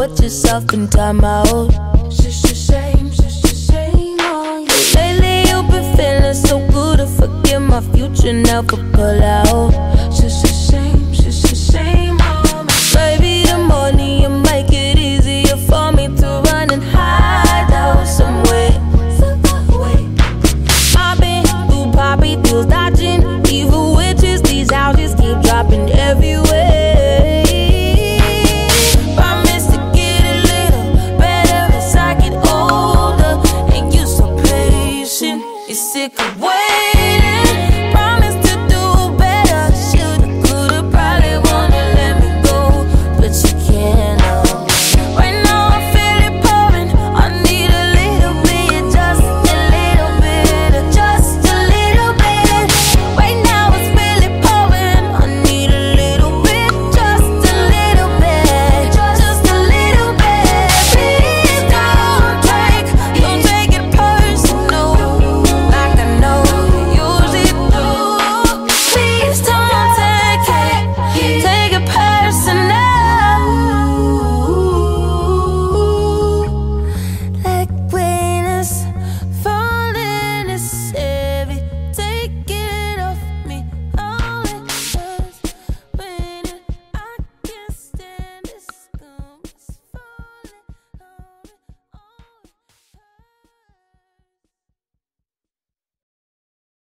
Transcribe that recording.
put yourself in timeout. Just the same, just the same on you. Lately, you've been feeling so good. I forget my future, never pull out. You sick of waiting.